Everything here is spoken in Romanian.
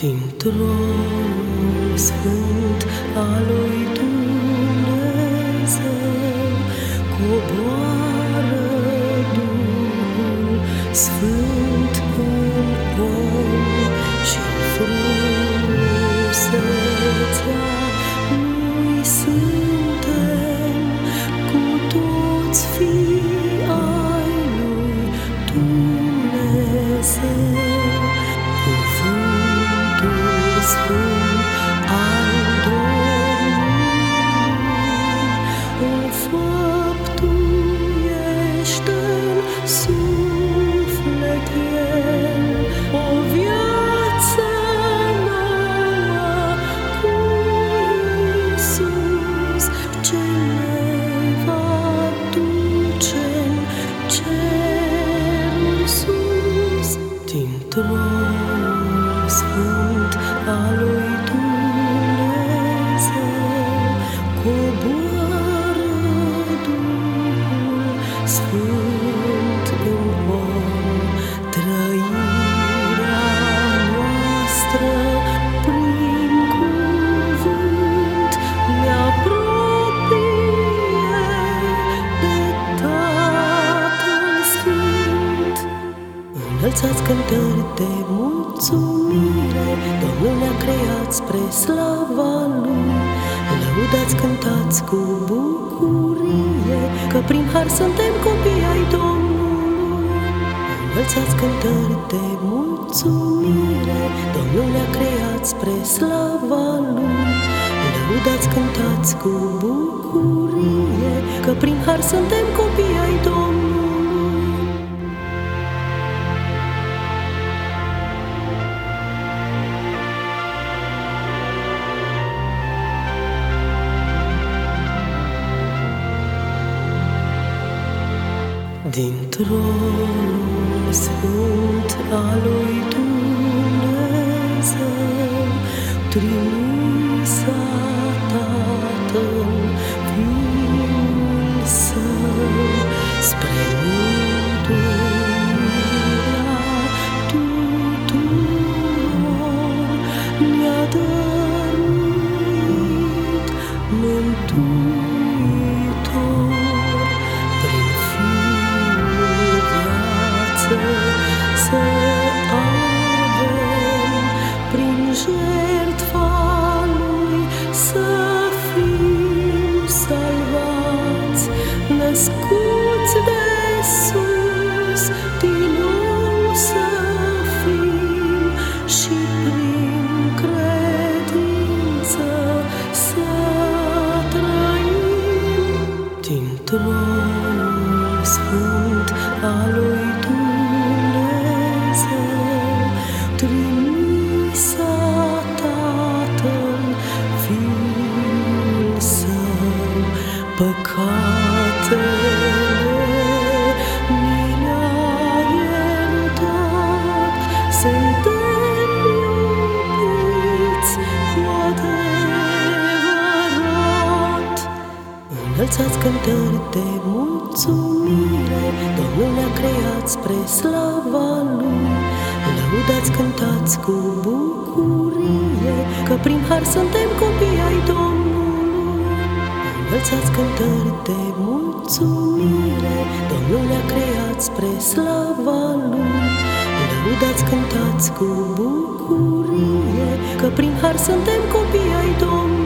Din tronul sfânt al lui Dumnezeu coboară Duhul Sfânt Înălțați cântări de mulțumire, Domnul ne-a creat spre slava Lui. Lăudați, cântați cu bucurie, Că prin har suntem copii ai Domnului. Înălțați cântări de mulțumire, Domnul ne-a creat spre slava Lui. Lăudați, cântați cu bucurie, Că prin har suntem copii ai Domnului. Din tronul sfânt al lui Dumnezeu, trimisa Tatăl Fiul Său, spre mântuirea născuți de sus, din nou să fim și prin credință să trăim. Din tronul sfânt al lui Dumnezeu, Înălțați cântări de mulțumire, Domnul ne-a creat spre slava Lui. Lăudați, cântați cu bucurie, Că prin har suntem copii ai Domnului. Înălțați cântări de mulțumire, Domnul ne-a creat spre slava Lui. Lăudați, cântați cu bucurie, Că prin har suntem copii ai Domnului.